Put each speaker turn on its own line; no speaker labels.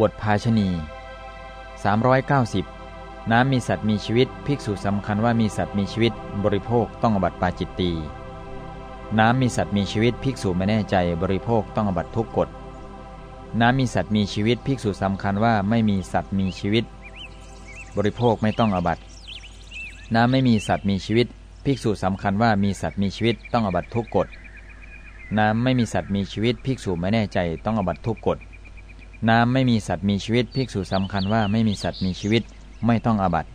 บทภาชณี 390 น้ำมีสัตว์มีชีวิต ภิกษุสำคัญว่ามีสัตว์มีชีวิต บริโภคต้องอบัตปาจิตตี น้ำมีสัตว์มีชีวิต ภิกษุไม่แน่ใจบริโภคต้องอบัตทุกกฎ น้ำมีสัตว์มีชีวิต ภิกษุสำคัญว่าไม่มีสัตว์มีชีวิต บริโภคไม่ต้องอบัตน้ำไม่มีสัตว์มีชีวิต ภิกษุสำคัญว่ามีสัตว์มีชีวิตต้องอบัตทุกกฎ น้ำไม่มีสัตว์มีชีวิต ภิกษุไม่แน่ใจต้องอบัตทุกกฎ น้ำไม่มีสัตว์มีชีวิตภิกษุสำคัญว่าไม่มีสัตว์มีชีวิตไม่ต้องอาบัติ